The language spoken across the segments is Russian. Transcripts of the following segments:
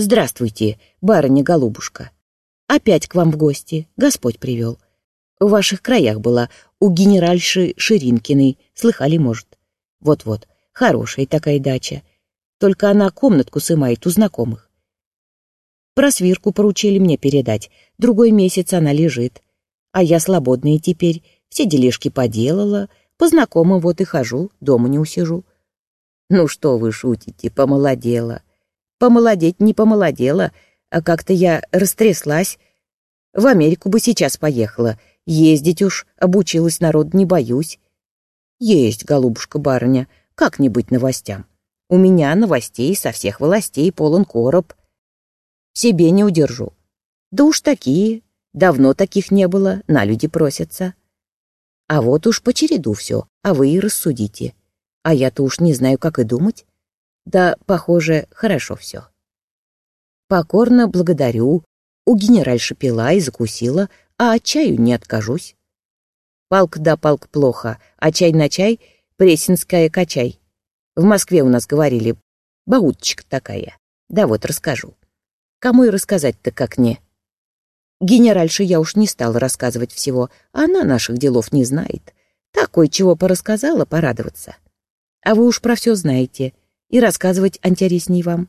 «Здравствуйте, барыня-голубушка. Опять к вам в гости, Господь привел. В ваших краях была, у генеральши Ширинкиной, слыхали, может? Вот-вот, хорошая такая дача. Только она комнатку сымает у знакомых. Про свирку поручили мне передать, другой месяц она лежит. А я слободная теперь, все дележки поделала, по знакомым вот и хожу, дома не усижу. Ну что вы шутите, помолодела. Помолодеть не помолодела, а как-то я растряслась. В Америку бы сейчас поехала. Ездить уж, обучилась народ, не боюсь. Есть, голубушка-барыня, как не быть новостям. У меня новостей со всех властей полон короб. Себе не удержу. Да уж такие. Давно таких не было, на люди просятся. А вот уж по череду все, а вы и рассудите. А я-то уж не знаю, как и думать. Да, похоже, хорошо все. Покорно благодарю. У генеральши пила и закусила, а от чаю не откажусь. Палк да палк плохо, а чай на чай — пресинская качай. В Москве у нас говорили, баутчик такая. Да вот расскажу. Кому и рассказать-то как не. Генеральше я уж не стала рассказывать всего, она наших делов не знает. Такой чего порассказала, порадоваться. А вы уж про все знаете — и рассказывать интересней вам.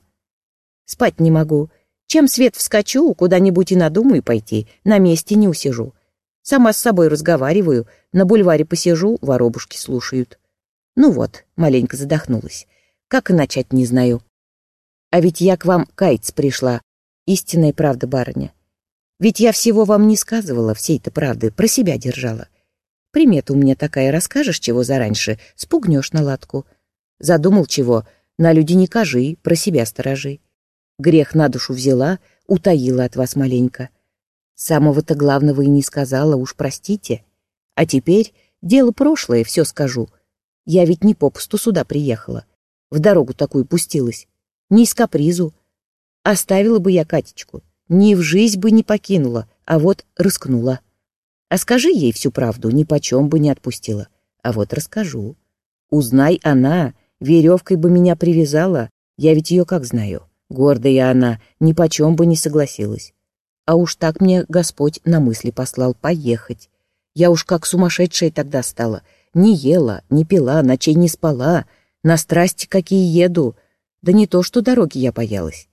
Спать не могу. Чем свет вскочу, куда-нибудь и надумаю пойти, на месте не усижу. Сама с собой разговариваю, на бульваре посижу, воробушки слушают. Ну вот, маленько задохнулась. Как и начать, не знаю. А ведь я к вам каяться пришла. Истинная правда, барыня. Ведь я всего вам не сказывала, всей-то правды, про себя держала. Примета у меня такая, расскажешь чего зараньше, спугнешь на ладку. Задумал чего — на люди не кажи, про себя сторожи. Грех на душу взяла, утаила от вас маленько. Самого-то главного и не сказала, уж простите. А теперь дело прошлое, все скажу. Я ведь не попусту сюда приехала. В дорогу такую пустилась. Не из капризу. Оставила бы я Катечку. Ни в жизнь бы не покинула, а вот рискнула. А скажи ей всю правду, ни почем бы не отпустила. А вот расскажу. Узнай она, Веревкой бы меня привязала, я ведь ее как знаю. Гордая она, ни почем бы не согласилась. А уж так мне Господь на мысли послал поехать. Я уж как сумасшедшая тогда стала. Не ела, не пила, ночей не спала. На страсти какие еду. Да не то, что дороги я боялась.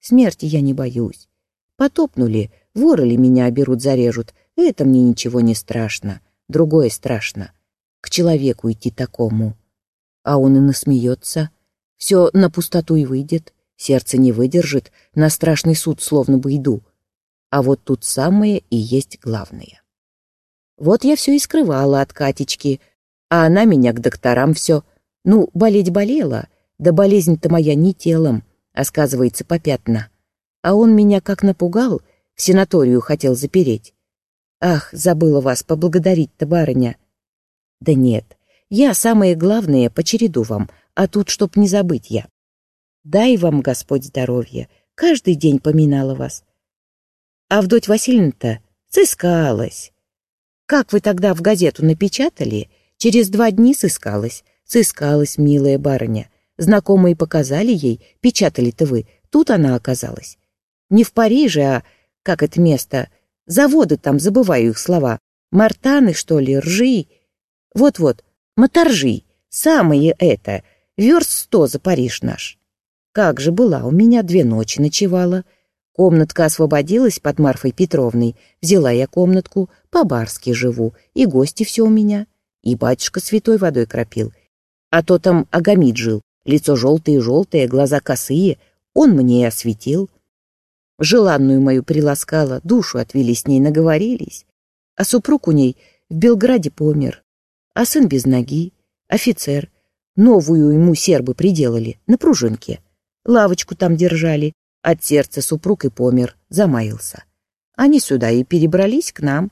Смерти я не боюсь. Потопнули, воры ли меня оберут, зарежут. Это мне ничего не страшно. Другое страшно. К человеку идти такому. А он и насмеется. Все на пустоту и выйдет, сердце не выдержит, на страшный суд словно бы иду. А вот тут самое и есть главное. Вот я все и скрывала от Катечки, а она меня к докторам все. Ну, болеть болела, да болезнь-то моя не телом, а сказывается попятна. А он меня как напугал, в санаторию хотел запереть. Ах, забыла вас поблагодарить-то, барыня. Да нет, я самое главное по череду вам, а тут чтоб не забыть я. Дай вам, Господь, здоровье, каждый день поминала вас. А вдоть Васильевна-то сыскалась. Как вы тогда в газету напечатали, через два дни сыскалась, сыскалась, милая барыня. Знакомые показали ей, печатали-то вы, тут она оказалась. Не в Париже, а, как это место, заводы там, забываю их слова, мартаны, что ли, ржи. Вот-вот, Моторжи, самое это, верст сто за Париж наш. Как же была, у меня две ночи ночевала. Комнатка освободилась под Марфой Петровной. Взяла я комнатку, по-барски живу, и гости все у меня. И батюшка святой водой кропил. А то там Агамид жил, лицо желтое-желтое, глаза косые. Он мне и осветил. Желанную мою приласкала, душу отвели с ней, наговорились. А супруг у ней в Белграде помер, а сын без ноги, офицер. Новую ему сербы приделали, на пружинке. Лавочку там держали, от сердца супруг и помер, замаялся. Они сюда и перебрались к нам.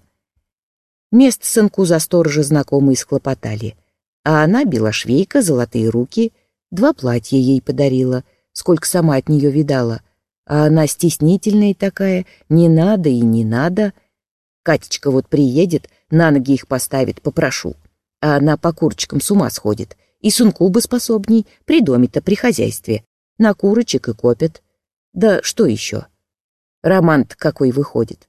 Мест сынку за сторожа знакомые схлопотали, а она, белошвейка, золотые руки, два платья ей подарила, сколько сама от нее видала. А она стеснительная такая, не надо и не надо. Катечка вот приедет, на ноги их поставит, попрошу а она по курочкам с ума сходит. И сунку бы способней, при доме-то, при хозяйстве. На курочек и копят. Да что еще? роман какой выходит.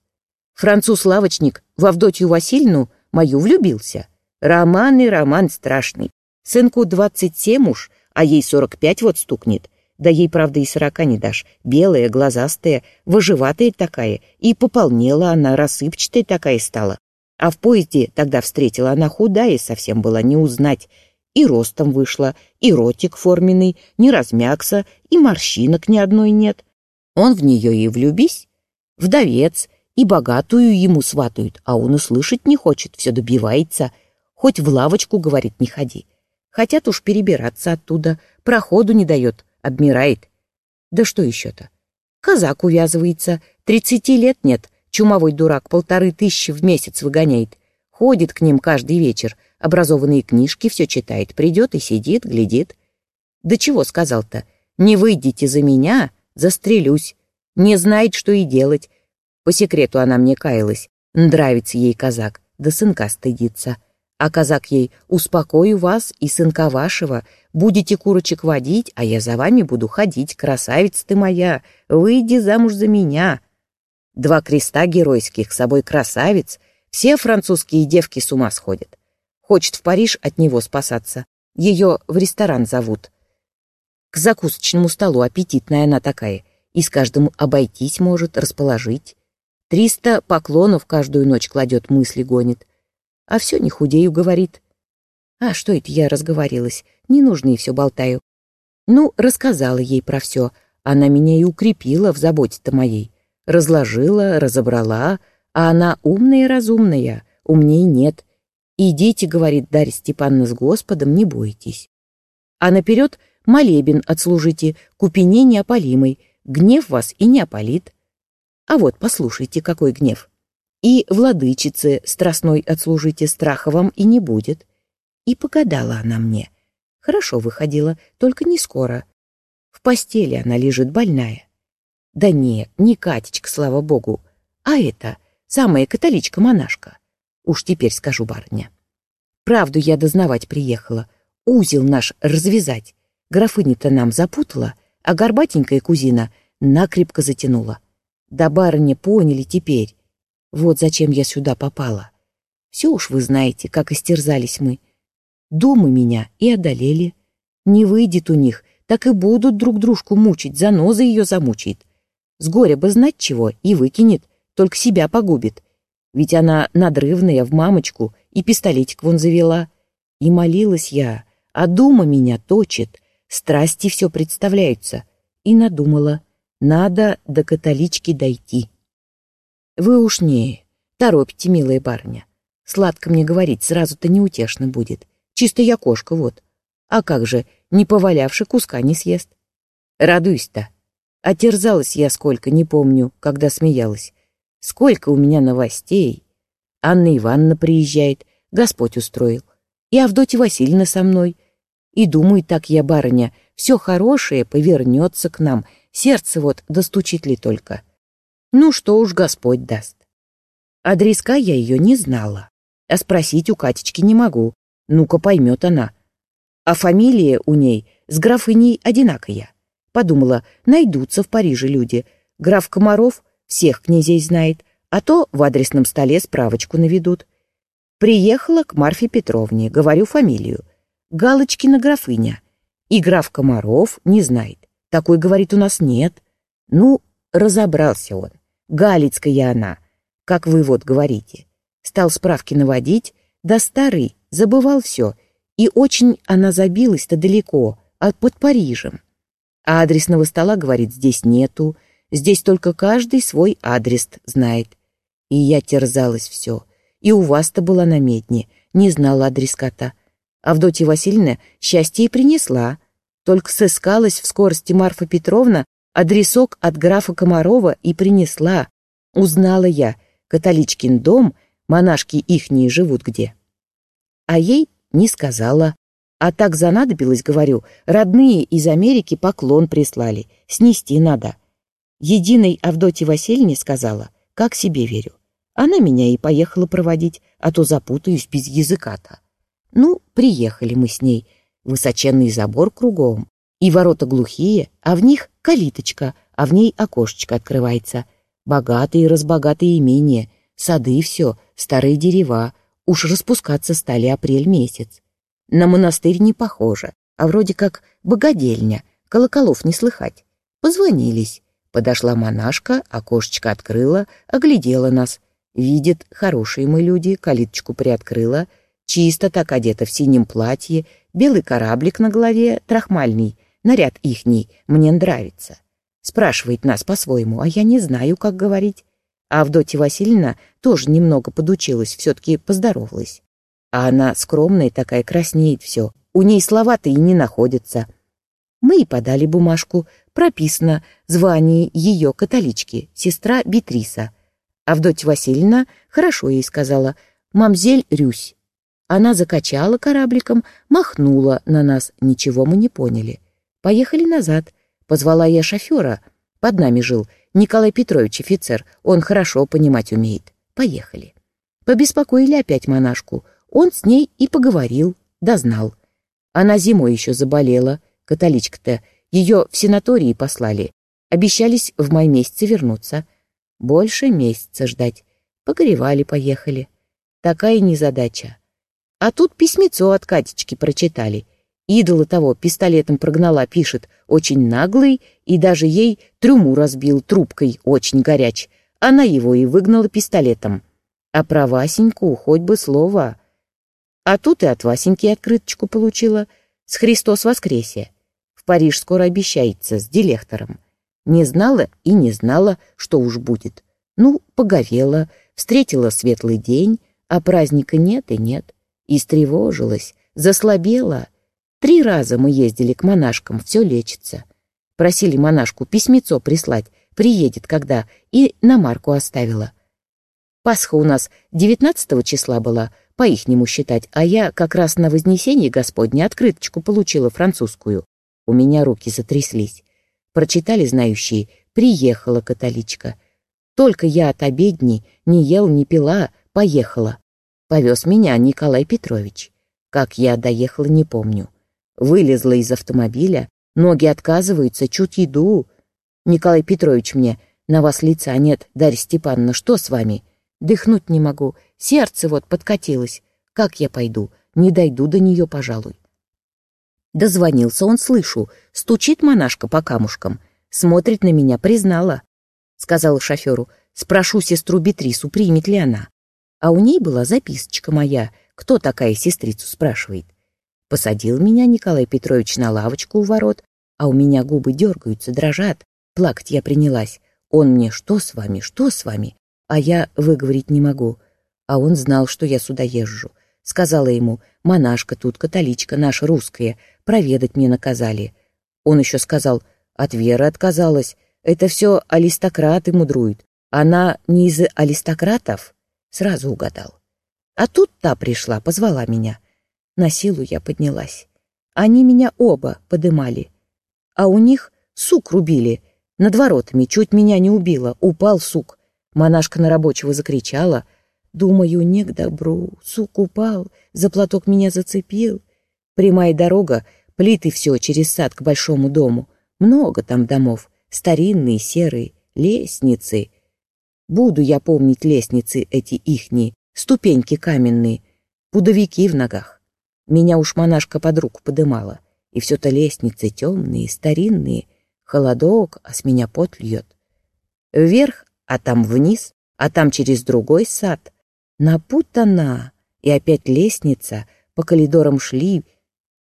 Француз-лавочник в Авдотью Васильевну мою влюбился. Роман и роман страшный. Сынку двадцать семь уж, а ей сорок пять вот стукнет. Да ей, правда, и сорока не дашь. Белая, глазастая, выживатая такая. И пополнела она, рассыпчатая такая стала. А в поезде тогда встретила она худая совсем была, не узнать. И ростом вышла, и ротик форменный, не размякся, и морщинок ни одной нет. Он в нее и влюбись. Вдовец, и богатую ему сватают, а он и слышать не хочет, все добивается. Хоть в лавочку, говорит, не ходи. Хотят уж перебираться оттуда, проходу не дает, обмирает. Да что еще-то? Казак увязывается, тридцати лет нет, чумовой дурак полторы тысячи в месяц выгоняет. Ходит к ним каждый вечер, образованные книжки все читает, придет и сидит, глядит. Да чего сказал-то? Не выйдите за меня, застрелюсь. Не знает, что и делать. По секрету она мне каялась. Нравится ей казак, да сынка стыдится. А казак ей «Успокою вас и сынка вашего. Будете курочек водить, а я за вами буду ходить. Красавица ты моя, выйди замуж за меня». Два креста геройских, с собой красавиц. Все французские девки с ума сходят. Хочет в Париж от него спасаться. Ее в ресторан зовут. К закусочному столу аппетитная она такая. И с каждым обойтись может, расположить. Триста поклонов каждую ночь кладет, мысли гонит. А все не худею, говорит. А что это я разговорилась? Не нужно и все болтаю. Ну, рассказала ей про все. Она меня и укрепила в заботе-то моей. Разложила, разобрала, а она умная и разумная, умней нет. Идите, говорит Дарья Степановна, с Господом, не бойтесь. А наперед молебен отслужите, купине неопалимой, гнев вас и не опалит. А вот послушайте, какой гнев. И владычице страстной отслужите, страха вам и не будет. И погадала она мне. Хорошо выходила, только не скоро. В постели она лежит больная. Да нет, не Катечка, слава богу, а это, самая католичка-монашка. Уж теперь скажу, барыня. Правду я дознавать приехала, узел наш развязать. Графыня-то нам запутала, а горбатенькая кузина накрепко затянула. Да барыня поняли теперь. Вот зачем я сюда попала. Все уж вы знаете, как истерзались мы. Думы меня и одолели. Не выйдет у них, так и будут друг дружку мучить, заноза ее замучает. С горя бы знать чего и выкинет, только себя погубит. Ведь она надрывная в мамочку и пистолетик вон завела. И молилась я, а дума меня точит, страсти все представляются. И надумала — надо до католички дойти. Вы уж не торопите, милая барыня. Сладко мне говорить, сразу-то неутешно будет. Чисто я кошка вот. А как же, не повалявши, куска не съест. Радуюсь-то. Отерзалась я сколько, не помню, когда смеялась. Сколько у меня новостей. Анна Ивановна приезжает, Господь устроил. И Авдотья Васильевна со мной. И думаю, так я, барыня, все хорошее повернется к нам — Сердце вот достучит ли только. Ну, что уж Господь даст. Адреска я ее не знала. А спросить у Катечки не могу. Ну-ка поймет она. А фамилия у ней с графыней одинакая. Подумала, найдутся в Париже люди. Граф Комаров всех князей знает, а то в адресном столе справочку наведут. Приехала к Марфе Петровне, говорю фамилию. Галочкина графыня. И граф Комаров не знает. Такой, говорит, у нас нет. Ну, разобрался он. Галицкая она, как вы вот говорите. Стал справки наводить, да старый забывал все, и очень она забилась-то далеко, а под Парижем. А адресного стола, говорит, здесь нету, здесь только каждый свой адрес знает. И я терзалась все. И у вас-то была на медне, не знала адреска-то. Авдотья Васильевна счастье и принесла — только сыскалась в скорости Марфа Петровна, адресок от графа Комарова и принесла. Узнала я, католичкин дом, монашки ихние живут где. А ей не сказала. А так занадобилось, говорю, родные из Америки поклон прислали, снести надо. Единой Авдотье Васильевне сказала, как себе верю. Она меня и поехала проводить, а то запутаюсь без языка-то. Ну, приехали мы с ней, высоченный забор кругом, и ворота глухие, а в них калиточка, а в ней окошечко открывается. Богатые и разбогатые имения, сады все, старые дерева, уж распускаться стали апрель месяц. На монастырь не похоже, а вроде как богадельня, колоколов не слыхать. Позвонились. Подошла монашка, окошечко открыла, оглядела нас. Видит, хорошие мы люди, калиточку приоткрыла, чисто так одета в синем платье, белый кораблик на голове, трахмальный, наряд ихний, мне нравится. Спрашивает нас по-своему, а я не знаю, как говорить. А Авдотья Васильевна тоже немного подучилась, все-таки поздоровалась. А она скромная такая, краснеет все. У ней слова-то и не находятся. Мы и подали бумажку. Прописано звание ее католички, сестра Бетриса. Авдотья Васильевна хорошо ей сказала «Мамзель Рюсь». Она закачала корабликом, махнула на нас, ничего мы не поняли. Поехали назад. Позвала я шофера. Под нами жил Николай Петрович, офицер. Он хорошо понимать умеет. Поехали. Побеспокоили опять монашку. Он с ней и поговорил, дознал. Она зимой еще заболела, католичка-то. Ее в санатории послали. Обещались в май месяце вернуться. Больше месяца ждать. Погоревали, поехали. Такая незадача. А тут письмецо от Катечки прочитали. Идола того пистолетом прогнала, пишет, очень наглый, и даже ей трюму разбил трубкой, очень горяч. Она его и выгнала пистолетом. А про Васеньку хоть бы слово. А тут и от Васеньки открыточку получила. С Христос воскресе. В Париж скоро обещается, с директором. Не знала и не знала, что уж будет. Ну, поговела, встретила светлый день, а праздника нет и нет. Истревожилась, заслабела — Три раза мы ездили к монашкам, все лечится. Просили монашку письмецо прислать, приедет когда, и на марку оставила. Пасха у нас 19 числа была, по-ихнему считать, а я как раз на Вознесенье Господне открыточку получила французскую. У меня руки затряслись. Прочитали знающие, приехала католичка. Только я от обедни не ел, не пила, поехала. Повез меня Николай Петрович. Как я доехала, не помню. Вылезла из автомобиля, ноги отказываются, чуть иду. Николай Петрович мне, на вас лица нет, Дарья Степановна, что с вами? Дыхнуть не могу, сердце вот подкатилось. Как я пойду? Не дойду до нее, пожалуй. Дозвонился он, слышу, стучит монашка по камушкам, смотрит на меня, признала. Сказала шоферу, спрошу сестру Бетрису, примет ли она. А у ней была записочка моя, кто такая сестрицу спрашивает. Посадил меня Николай Петрович на лавочку у ворот, а у меня губы дергаются, дрожат. Плакать я принялась. Он мне «Что с вами? Что с вами?» А я выговорить не могу. А он знал, что я сюда езжу. Сказала ему, монашка тут, католичка наша русская, проведать мне наказали. Он еще сказал, от веры отказалась. Это все аристократы мудруют. Она не из аристократов? Сразу угадал. А тут та пришла, позвала меня. На силу я поднялась. Они меня оба подымали. А у них сук рубили. Над воротами чуть меня не убило. Упал сук. Монашка на рабочего закричала. Думаю, не к добру. Сук упал, за платок меня зацепил. Прямая дорога, плиты все через сад к большому дому. Много там домов, старинные, серые, лестницы. Буду я помнить лестницы эти ихние, ступеньки каменные, пудовики в ногах. Меня уж монашка под руку подымала, и все-то лестницы темные, старинные, холодок, а с меня пот льет. Вверх, а там вниз, а там через другой сад. Напутана, и опять лестница, по коридорам шли.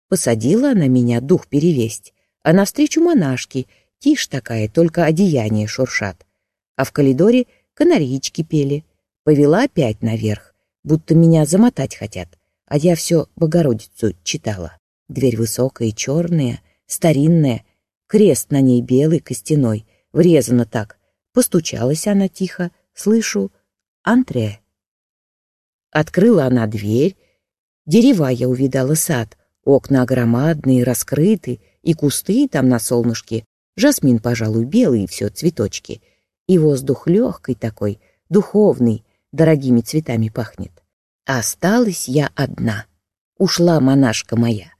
Посадила она меня дух перевесть, а навстречу монашки, тишь такая, только одеяние шуршат. А в коридоре канарички пели. Повела опять наверх, будто меня замотать хотят а я все Богородицу читала. Дверь высокая, черная, старинная, крест на ней белый, костяной, врезано так. Постучалась она тихо, слышу «Антре». Открыла она дверь, дерева я увидала сад, окна громадные, раскрыты, и кусты там на солнышке, жасмин, пожалуй, белый, и все, цветочки. И воздух легкий такой, духовный, дорогими цветами пахнет. Осталась я одна. Ушла монашка моя.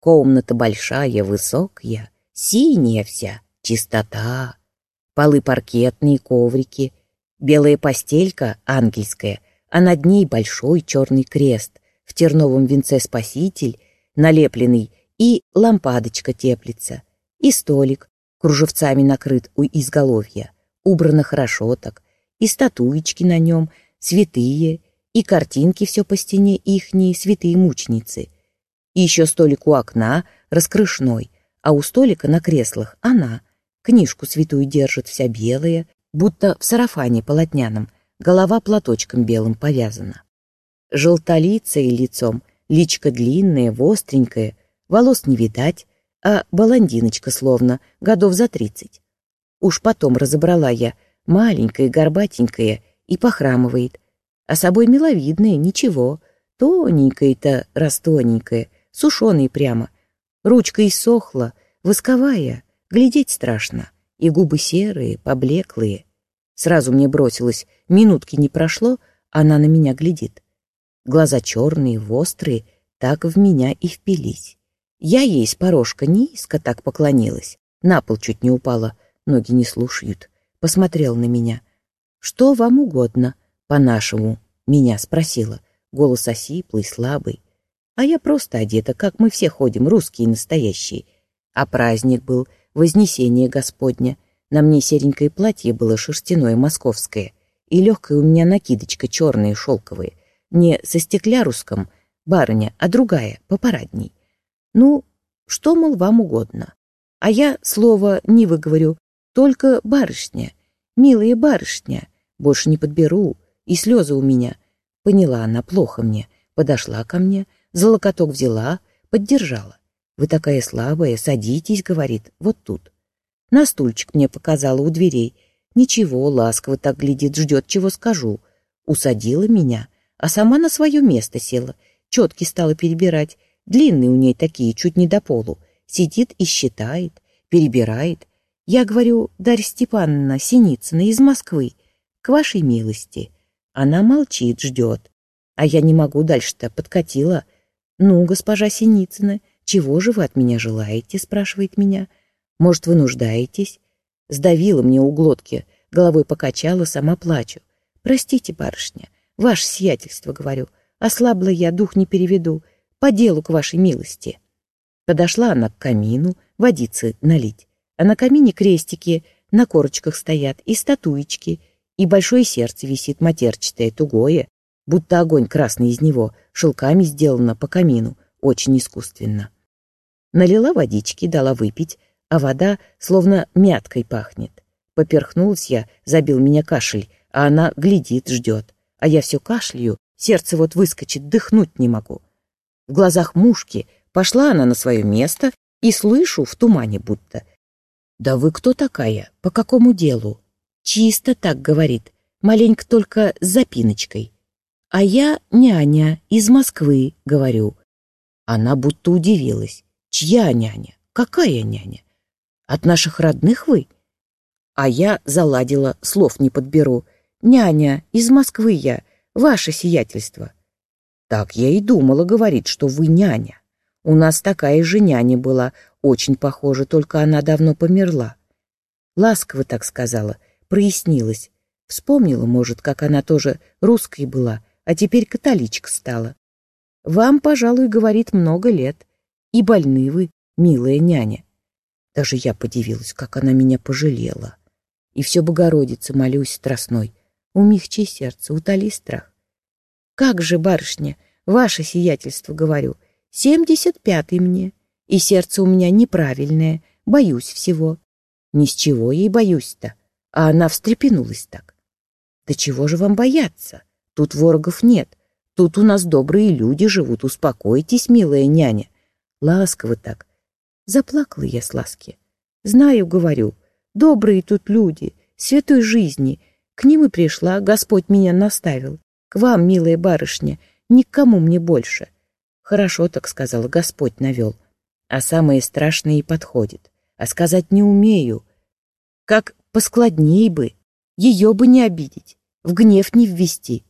Комната большая, высокая, синяя вся, чистота. Полы паркетные, коврики, белая постелька ангельская, а над ней большой черный крест, в терновом венце спаситель, налепленный, и лампадочка теплится, и столик, кружевцами накрыт у изголовья, убрано хорошо так, и статуечки на нем, святые, и картинки все по стене ихние, святые мученицы. И еще столик у окна, раскрышной, а у столика на креслах она, книжку святую держит вся белая, будто в сарафане полотняном, голова платочком белым повязана. Желтолицей лицом, личка длинная, востренькая, волос не видать, а баландиночка словно, годов за тридцать. Уж потом разобрала я, маленькая, горбатенькая, и похрамывает, а собой миловидная, ничего, тоненькая-то, растоненькая, сушеная прямо. Ручка иссохла, восковая, глядеть страшно, и губы серые, поблеклые. Сразу мне бросилось, минутки не прошло, она на меня глядит. Глаза черные, острые, так в меня и впились. Я ей с порожка низко так поклонилась, на пол чуть не упала, ноги не слушают. Посмотрел на меня. «Что вам угодно?» «По-нашему», — меня спросила. Голос осиплый, слабый. А я просто одета, как мы все ходим, русские настоящие. А праздник был, Вознесение Господня. На мне серенькое платье было шерстяное, московское. И легкая у меня накидочка черная, шелковая. Не со стекляруском, барыня, а другая, попарадней. Ну, что, мол, вам угодно. А я слово не выговорю, только барышня, милая барышня. Больше не подберу, и слезы у меня. Поняла она плохо мне, подошла ко мне, за локоток взяла, поддержала. «Вы такая слабая, садитесь», — говорит, — «вот тут». На стульчик мне показала у дверей. Ничего, ласково так глядит, ждет, чего скажу. Усадила меня, а сама на свое место села. Четки стала перебирать, Длинные у ней такие, чуть не до полу. Сидит и считает, перебирает. Я говорю, Дарья Степановна Синицына из Москвы, к вашей милости. Она молчит, ждет. А я не могу дальше-то, подкатила. Ну, госпожа Синицына, чего же вы от меня желаете, спрашивает меня. Может, вы нуждаетесь? Сдавила мне у глотки, головой покачала, сама плачу. Простите, барышня, ваше сиятельство, говорю. Ослабла я, дух не переведу по делу к вашей милости. Подошла она к камину, водицы налить, а на камине крестики на корочках стоят и статуечки, и большое сердце висит матерчатое, тугое, будто огонь красный из него, шелками сделано по камину, очень искусственно. Налила водички, дала выпить, а вода словно мяткой пахнет. Поперхнулась я, забил меня кашель, а она глядит, ждет. А я все кашляю, сердце вот выскочит, дыхнуть не могу. В глазах мушки пошла она на свое место и слышу в тумане будто. «Да вы кто такая? По какому делу?» «Чисто так говорит, маленько только с запиночкой». «А я няня из Москвы», — говорю. Она будто удивилась. «Чья няня? Какая няня? От наших родных вы?» А я заладила, слов не подберу. «Няня, из Москвы я, ваше сиятельство». Так я и думала, говорит, что вы няня. У нас такая же няня была, очень похожа, только она давно померла. Ласково так сказала, прояснилась. Вспомнила, может, как она тоже русской была, а теперь католичка стала. Вам, пожалуй, говорит, много лет. И больны вы, милая няня. Даже я подивилась, как она меня пожалела. И все Богородице молюсь страстной. Умягчи сердце, утоли страх. Как же, барышня, ваше сиятельство, говорю, семьдесят пятый мне, и сердце у меня неправильное, боюсь всего. Ни с чего ей боюсь-то, а она встрепенулась так. Да чего же вам бояться? Тут ворогов нет, тут у нас добрые люди живут, успокойтесь, милая няня. Ласково так. Заплакала я с ласки. Знаю, говорю, добрые тут люди, святой жизни. К ним и пришла, Господь меня наставил. К вам, милая барышня, никому мне больше. Хорошо, так сказала, Господь навел. А самое страшное и подходит. А сказать не умею. Как поскладней бы, ее бы не обидеть, в гнев не ввести.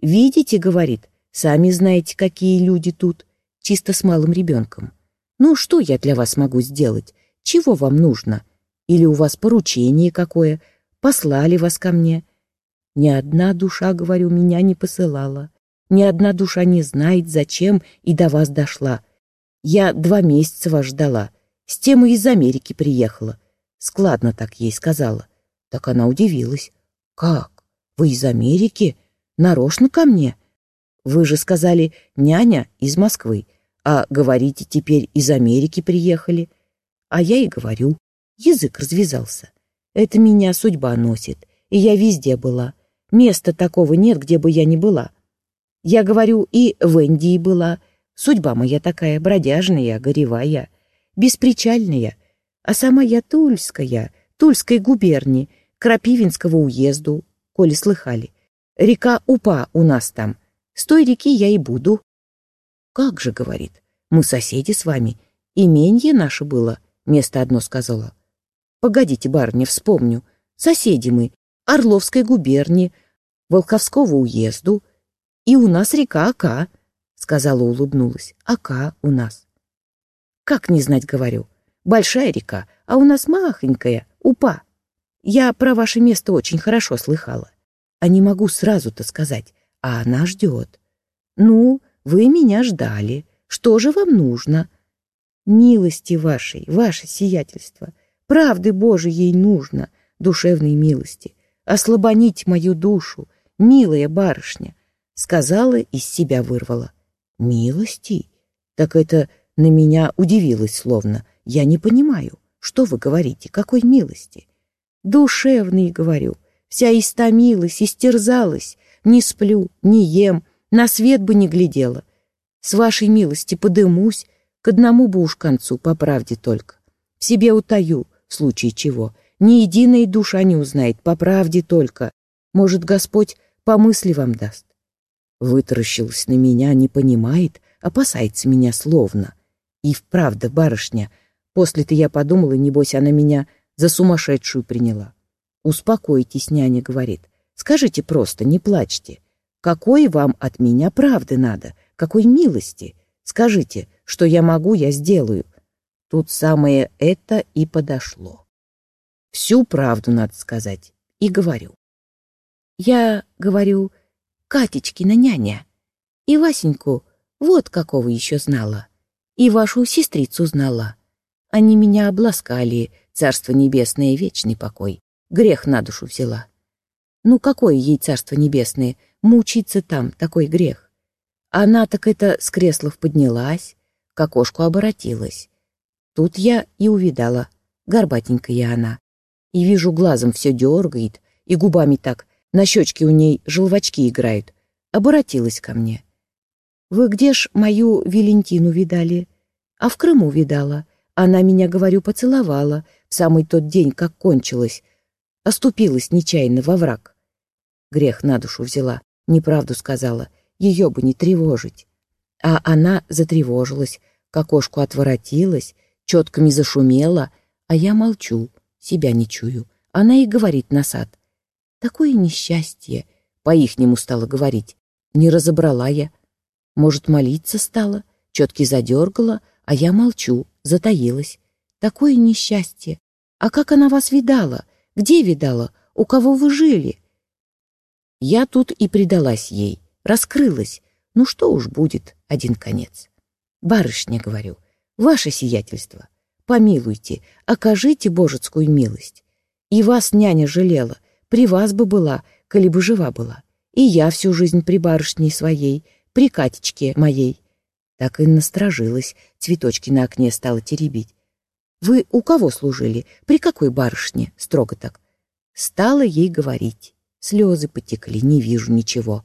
Видите, говорит, сами знаете, какие люди тут, чисто с малым ребенком. Ну, что я для вас могу сделать? Чего вам нужно? Или у вас поручение какое? Послали вас ко мне? Ни одна душа, говорю, меня не посылала. Ни одна душа не знает, зачем и до вас дошла. Я два месяца вас ждала. С тем и из Америки приехала. Складно так ей сказала. Так она удивилась. «Как? Вы из Америки? Нарочно ко мне? Вы же сказали, няня из Москвы, а говорите, теперь из Америки приехали». А я и говорю, язык развязался. Это меня судьба носит, и я везде была. Места такого нет, где бы я ни была. Я говорю, и в Индии была. Судьба моя такая бродяжная, горевая, беспричальная. А сама я Тульская, Тульской губернии, Крапивинского уезду, коли слыхали. Река Упа у нас там. С той реки я и буду. Как же, говорит, мы соседи с вами. Именье наше было, место одно сказала. Погодите, барыня, вспомню. Соседи мы, Орловской губернии, Волковского уезду. И у нас река Ака, сказала, улыбнулась. Ака у нас. Как не знать, говорю. Большая река, а у нас махонькая, Упа. Я про ваше место очень хорошо слыхала. А не могу сразу-то сказать, а она ждет. Ну, вы меня ждали. Что же вам нужно? Милости вашей, ваше сиятельство. Правды Божией ей нужно, душевной милости. Ослабонить мою душу, милая барышня. Сказала, из себя вырвала. Милости? Так это на меня удивилось словно. Я не понимаю, что вы говорите, какой милости? Душевный, говорю, вся истомилась, истерзалась, не сплю, не ем, на свет бы не глядела. С вашей милости подымусь, к одному бы уж концу, по правде только. В себе утаю, в случае чего. Ни единая душа не узнает, по правде только. Может, Господь по мысли вам даст. Вытаращилась на меня, не понимает, опасается меня словно. И вправду, барышня, после-то я подумала, небось, она меня за сумасшедшую приняла. «Успокойтесь», — няня говорит. «Скажите просто, не плачьте. Какой вам от меня правды надо? Какой милости? Скажите, что я могу, я сделаю». Тут самое это и подошло. Всю правду надо сказать. И говорю. Я говорю, Катечкина няня. И Васеньку вот какого еще знала. И вашу сестрицу знала. Они меня обласкали, Царство небесное — вечный покой. Грех на душу взяла. Ну, какое ей царство небесное? Мучиться там, такой грех. Она так это с креслов поднялась, к окошку оборотилась. Тут я и увидала, горбатенькая она. И вижу, глазом все дергает, и губами так, на щечке у ней желвачки играют. Оборотилась ко мне. «Вы где ж мою Валентину видали?» «А в Крыму видала. Она меня, говорю, поцеловала, в самый тот день, как кончилось. Оступилась нечаянно во враг. Грех на душу взяла, неправду сказала, ее бы не тревожить. А она затревожилась, к окошку отворотилась, четками зашумела, а я молчу, себя не чую. Она и говорит на сад. Такое несчастье, по-ихнему стала говорить. Не разобрала я. Может, молиться стала, четки задергала, а я молчу, затаилась. Такое несчастье. А как она вас видала? Где видала? У кого вы жили? Я тут и предалась ей, раскрылась. Ну что уж будет, один конец. Барышня, говорю, ваше сиятельство, помилуйте, окажите божецкую милость. И вас няня жалела, при вас бы была, коли бы жива была. И я всю жизнь при барышне своей, при Катечке моей. Так и насторожилась, цветочки на окне стала теребить. Вы у кого служили? При какой барышне? Строго так. Стала ей говорить. Слезы потекли, не вижу ничего.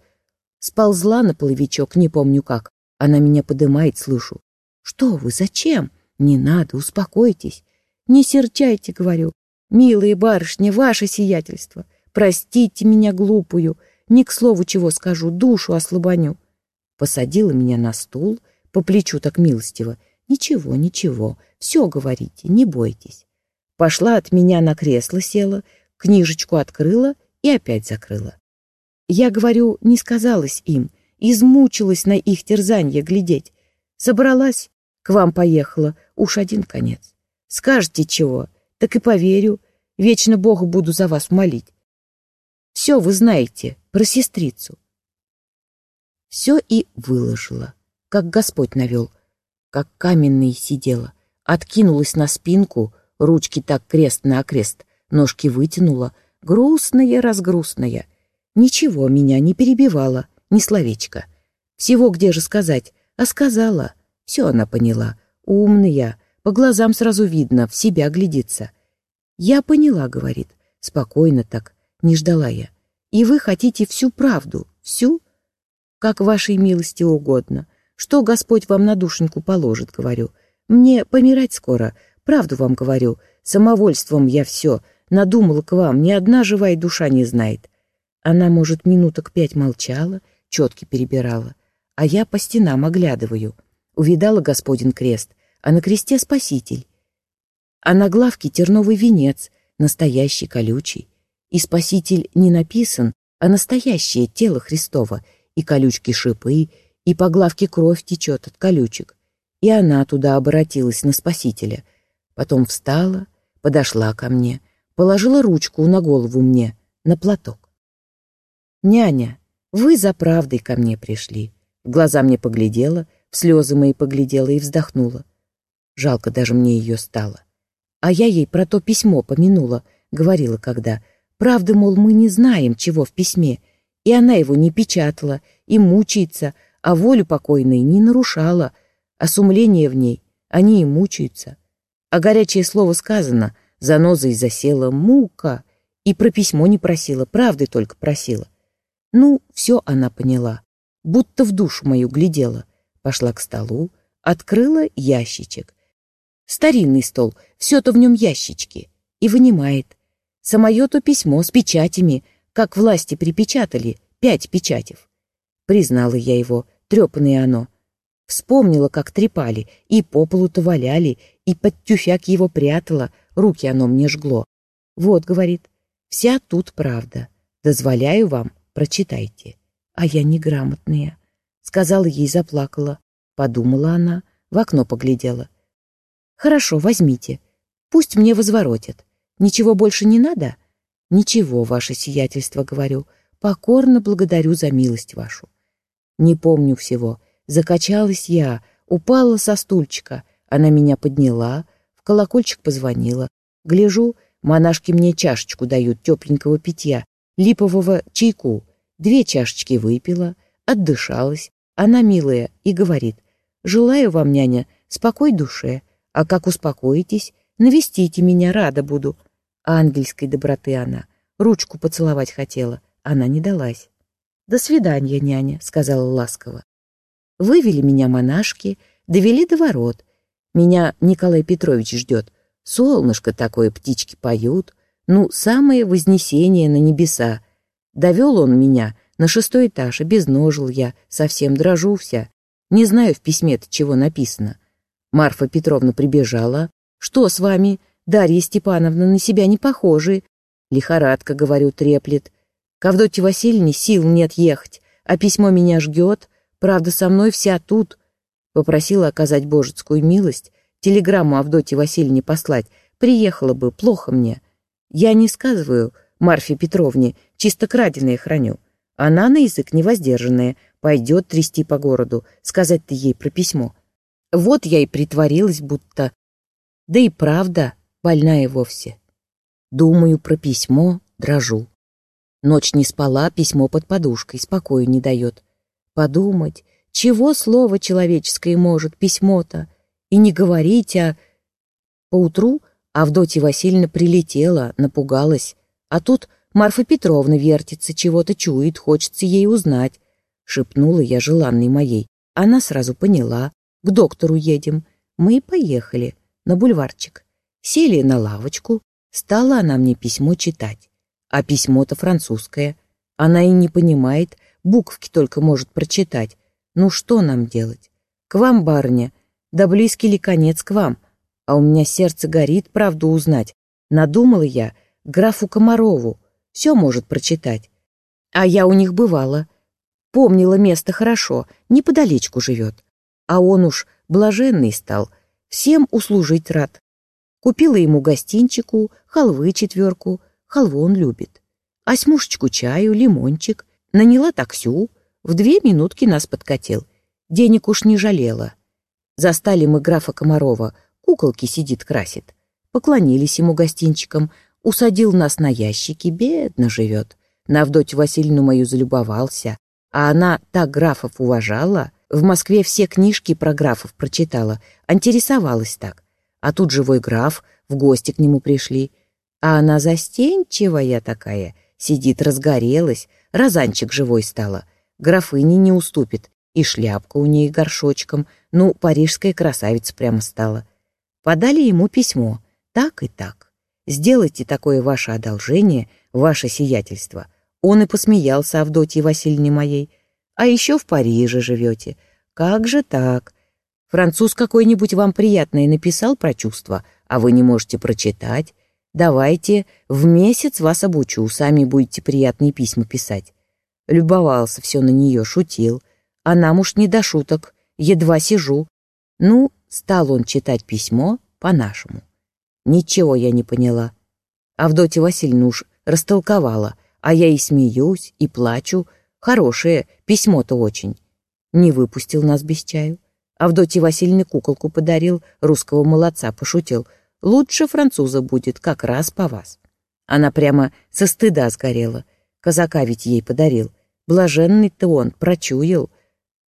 Сползла на половичок, не помню как. Она меня подымает, слышу. Что вы, зачем? Не надо, успокойтесь. Не серчайте, говорю. Милые барышни, ваше сиятельство. Простите меня глупую. Не к слову чего скажу, душу ослабоню. Посадила меня на стул, по плечу так милостиво. Ничего, ничего, все говорите, не бойтесь. Пошла от меня на кресло села, книжечку открыла и опять закрыла. Я говорю, не сказалась им, измучилась на их терзанье глядеть. Собралась, к вам поехала, уж один конец. Скажете чего, так и поверю. Вечно Бога буду за вас молить. Все вы знаете про сестрицу. Все и выложила, как Господь навел, как каменный сидела, откинулась на спинку, ручки так крест на окрест, ножки вытянула, грустная-разгрустная. Ничего меня не перебивала, ни словечко. Всего где же сказать, а сказала. Все она поняла. Умная, по глазам сразу видно, в себя глядится. «Я поняла», — говорит, спокойно так, не ждала я. «И вы хотите всю правду, всю?» «Как вашей милости угодно. Что Господь вам на душеньку положит», — говорю. «Мне помирать скоро, правду вам говорю. Самовольством я все, надумала к вам, ни одна живая душа не знает». Она, может, минуток пять молчала, четки перебирала, а я по стенам оглядываю. Увидала господин крест, а на кресте Спаситель. А на главке терновый венец, настоящий колючий. И Спаситель не написан, а настоящее тело Христово, и колючки шипы, и по главке кровь течет от колючек. И она туда обратилась на Спасителя. Потом встала, подошла ко мне, положила ручку на голову мне, на платок. «Няня, вы за правдой ко мне пришли». В глаза мне поглядела, в слезы мои поглядела и вздохнула. Жалко даже мне ее стало. А я ей про то письмо помянула, говорила когда. Правда, мол, мы не знаем, чего в письме. И она его не печатала, и мучается, а волю покойной не нарушала, а сумление в ней, они и мучаются. А горячее слово сказано, занозой засела мука, и про письмо не просила, правды только просила. Ну, все она поняла, будто в душу мою глядела. Пошла к столу, открыла ящичек, Старинный стол, все-то в нем ящички. И вынимает. Самое-то письмо с печатями, как власти припечатали, пять печатев. Признала я его, трепанное оно. Вспомнила, как трепали, и по полу-то валяли, и под тюфяк его прятала, руки оно мне жгло. Вот, говорит, вся тут правда. Дозволяю вам, прочитайте. А я неграмотная. Сказала ей, заплакала. Подумала она, в окно поглядела. Хорошо, возьмите. Пусть мне возворотят. Ничего больше не надо? Ничего, ваше сиятельство, говорю. Покорно благодарю за милость вашу. Не помню всего. Закачалась я, упала со стульчика. Она меня подняла, колокольчик позвонила. Гляжу, монашки мне чашечку дают тепленького питья, липового чайку. Две чашечки выпила, отдышалась. Она милая и говорит, «Желаю вам, няня, спокой душе, а как успокоитесь, навестите меня, рада буду. Ангельской доброты она. Ручку поцеловать хотела. Она не далась. «До свидания, няня», — сказала ласково. Вывели меня монашки, довели до ворот. Меня Николай Петрович ждет. Солнышко такое, птички поют. Ну, самое вознесение на небеса. Довел он меня на шестой этаж, обезножил я, совсем дрожу вся. Не знаю в письме-то, чего написано. Марфа Петровна прибежала. «Что с вами? Дарья Степановна на себя не похожи». Лихорадка, говорю, треплет. К Авдотье Васильевне сил нет ехать, а письмо меня жгет. Правда, со мной вся тут. Попросила оказать божецкую милость, телеграмму Авдотье Васильевне послать. Приехала бы, плохо мне. Я не сказываю Марфе Петровне, чисто краденое храню. Она на язык невоздержанная, пойдет трясти по городу, сказать-то ей про письмо. Вот я и притворилась, будто... Да и правда, больная вовсе. Думаю про письмо, дрожу. Ночь не спала, письмо под подушкой, спокою не дает. Подумать, чего слово человеческое может, письмо-то? И не говорить, а... Поутру Авдотья Васильевна прилетела, напугалась. А тут Марфа Петровна вертится, чего-то чует, хочется ей узнать. Шепнула я желанной моей. Она сразу поняла, к доктору едем. Мы и поехали на бульварчик. Сели на лавочку, стала она мне письмо читать. А письмо-то французское. Она и не понимает, буквки только может прочитать. Ну что нам делать? К вам, барыня, да близкий ли конец к вам? А у меня сердце горит правду узнать. Надумала я графу Комарову. Все может прочитать. А я у них бывала. Помнила место хорошо, неподалечку живет. А он уж блаженный стал, всем услужить рад. Купила ему гостинчику, халвы четверку, халву он любит. Осьмушечку чаю, лимончик. Наняла таксю, в две минутки нас подкатил. Денег уж не жалела. Застали мы графа Комарова, куколки сидит красит. Поклонились ему гостинчикам, усадил нас на ящики, бедно живет. На Авдотью Васильевну мою залюбовался, а она так графов уважала, в Москве все книжки про графов прочитала, интересовалась так. А тут живой граф, в гости к нему пришли. А она застенчивая такая, сидит, разгорелась, розанчик живой стала. Графыни не уступит, и шляпка у ней горшочком, ну, парижская красавица прямо стала. Подали ему письмо, так и так. Сделайте такое ваше одолжение, ваше сиятельство. Он и посмеялся Авдотье Васильевне моей. А еще в Париже живете. Как же так? Француз какой-нибудь вам приятное написал про чувства, а вы не можете прочитать. Давайте, в месяц вас обучу, сами будете приятные письма писать. Любовался все на нее, шутил. А нам уж не до шуток, едва сижу. Ну, стал он читать письмо по-нашему. Ничего я не поняла. Авдотья Васильевна уж растолковала, а я и смеюсь, и плачу. Хорошее, письмо-то очень. Не выпустил нас без чаю. Авдотья Васильевна куколку подарил, русского молодца пошутил. Лучше француза будет, как раз по вас. Она прямо со стыда сгорела. Казака ведь ей подарил. Блаженный-то он, прочуял.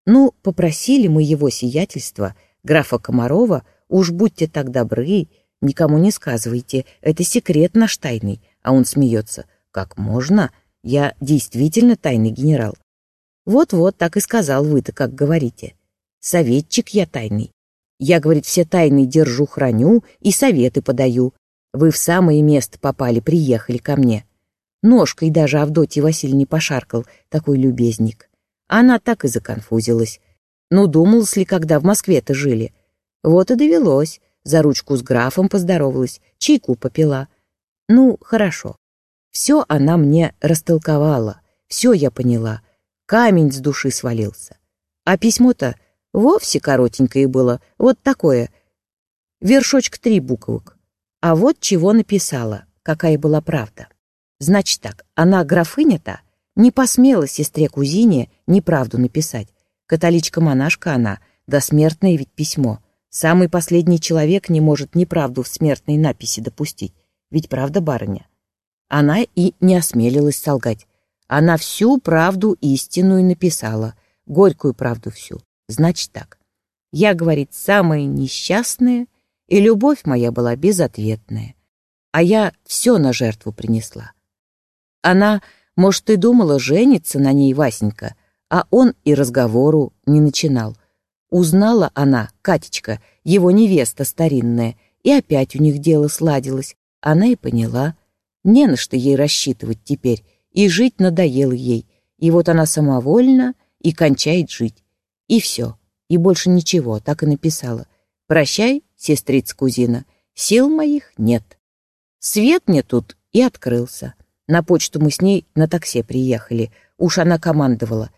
Ну, попросили мы его сиятельства, графа Комарова, уж будьте так добры, никому не сказывайте, это секрет наш тайный. А он смеется. Как можно? Я действительно тайный генерал. Вот-вот, так и сказал вы-то, как говорите. Советчик я тайный. Я, говорит, все тайны держу, храню и советы подаю. Вы в самое место попали, приехали ко мне. Ножкой даже Авдотья Васильевне пошаркал, такой любезник. Она так и законфузилась. Ну, думалось ли, когда в Москве-то жили? Вот и довелось. За ручку с графом поздоровалась, чайку попила. Ну, хорошо. Все она мне растолковала, все я поняла. Камень с души свалился. А письмо-то Вовсе коротенькое было, вот такое. Вершочек три буквок. А вот чего написала, какая была правда. Значит так, она графыня-то не посмела сестре-кузине неправду написать. Католичка-монашка она, да смертное ведь письмо. Самый последний человек не может неправду в смертной написи допустить. Ведь правда, барыня? Она и не осмелилась солгать. Она всю правду истинную написала, горькую правду всю. Значит так. Я, говорит, самая несчастная, и любовь моя была безответная. А я все на жертву принесла. Она, может, и думала жениться на ней Васенька, а он и разговору не начинал. Узнала она, Катечка, его невеста старинная, и опять у них дело сладилось. Она и поняла. Не на что ей рассчитывать теперь, и жить надоело ей. И вот она самовольно и кончает жить. И все, и больше ничего, так и написала. «Прощай, сестрица-кузина, сил моих нет». Свет мне тут и открылся. На почту мы с ней на такси приехали, уж она командовала.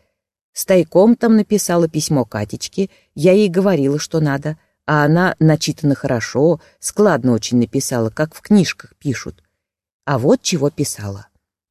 С тайком там написала письмо Катечке, я ей говорила, что надо, а она начитана хорошо, складно очень написала, как в книжках пишут. А вот чего писала.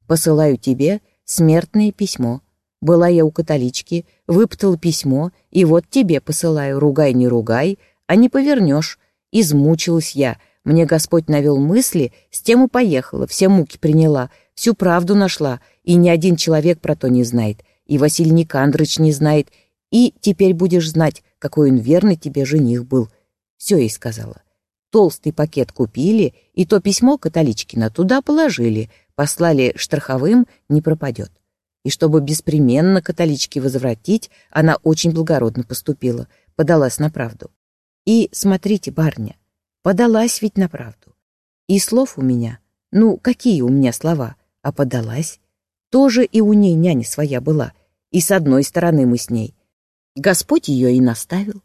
«Посылаю тебе смертное письмо. Была я у католички, выптал письмо, и вот тебе посылаю, ругай, не ругай, а не повернешь. Измучилась я, мне Господь навел мысли, с тем и поехала, все муки приняла, всю правду нашла, и ни один человек про то не знает, и Василий Никандрыч не знает, и теперь будешь знать, какой он верный тебе жених был. Все ей сказала. Толстый пакет купили, и то письмо католичкина туда положили, послали штраховым, не пропадет и чтобы беспременно католичке возвратить, она очень благородно поступила, подалась на правду. И смотрите, барня, подалась ведь на правду. И слов у меня, ну, какие у меня слова, а подалась. Тоже и у ней няня своя была, и с одной стороны мы с ней. Господь ее и наставил.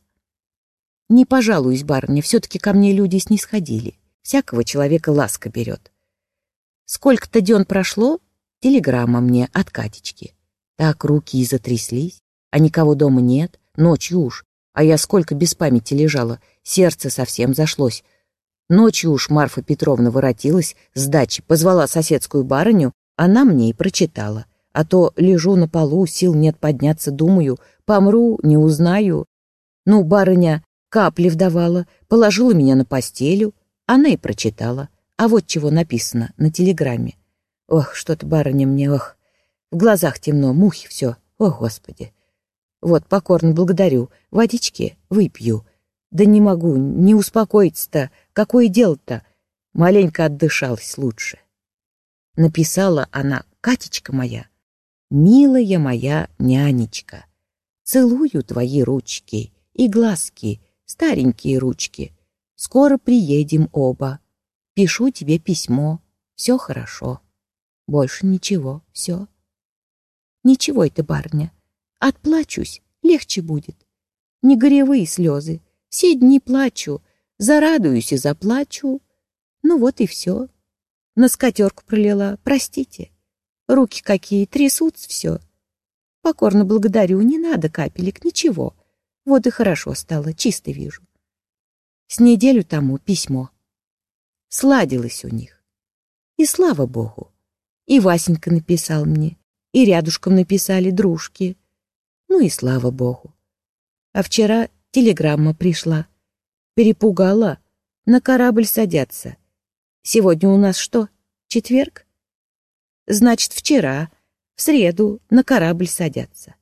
Не пожалуюсь, барыня, все-таки ко мне люди снисходили. Всякого человека ласка берет. Сколько-то дён прошло, Телеграмма мне от Катечки. Так руки и затряслись, а никого дома нет, ночью уж. А я сколько без памяти лежала, сердце совсем зашлось. Ночью уж Марфа Петровна воротилась с дачи, позвала соседскую барыню, она мне и прочитала. А то лежу на полу, сил нет подняться, думаю, помру, не узнаю. Ну, барыня капли вдавала, положила меня на постелю, она и прочитала. А вот чего написано на телеграмме. Ох, что-то барыня мне, ох, в глазах темно, мухи все, о, Господи. Вот, покорно благодарю, водички выпью. Да не могу, не успокоиться-то, какое дело-то? Маленько отдышалась лучше. Написала она, Катечка моя, милая моя нянечка, целую твои ручки и глазки, старенькие ручки. Скоро приедем оба. Пишу тебе письмо. Все хорошо. Больше ничего, все. Ничего это, барня. Отплачусь, легче будет. Не горевые слезы. Все дни плачу. Зарадуюсь и заплачу. Ну вот и все. На скатерку пролила, простите. Руки какие, трясутся все. Покорно благодарю, не надо капелек, ничего. Вот и хорошо стало, чисто вижу. С неделю тому письмо. Сладилось у них. И слава богу. И Васенька написал мне, и рядышком написали дружки. Ну и слава богу. А вчера телеграмма пришла. Перепугала. На корабль садятся. Сегодня у нас что, четверг? Значит, вчера, в среду, на корабль садятся.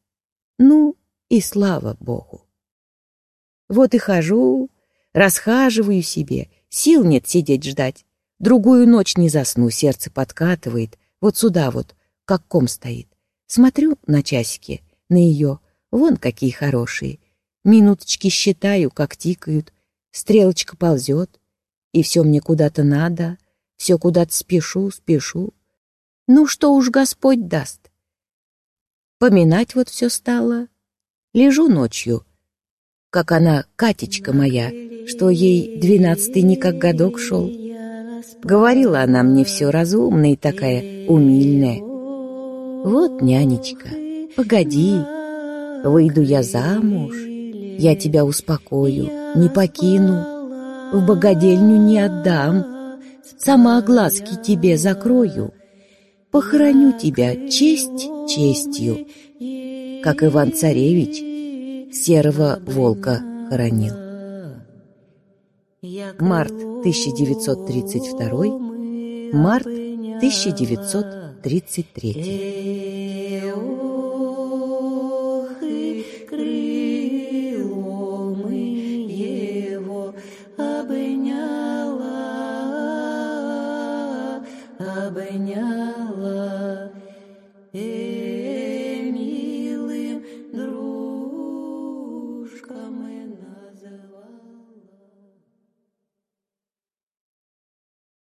Ну и слава богу. Вот и хожу, расхаживаю себе, сил нет сидеть ждать. Другую ночь не засну, сердце подкатывает, вот сюда вот, как ком стоит. Смотрю на часики, на ее, вон какие хорошие. Минуточки считаю, как тикают, стрелочка ползет, и все мне куда-то надо, все куда-то спешу, спешу. Ну, что уж Господь даст. Поминать вот все стало. Лежу ночью, как она, Катечка моя, что ей двенадцатый никак годок шел. Говорила она мне все разумная и такая умильная. Вот, нянечка, погоди, выйду я замуж, я тебя успокою, не покину, в богадельню не отдам, сама глазки тебе закрою, похороню тебя честь честью, как Иван-царевич серого волка хоронил. Март 1932, март 1933.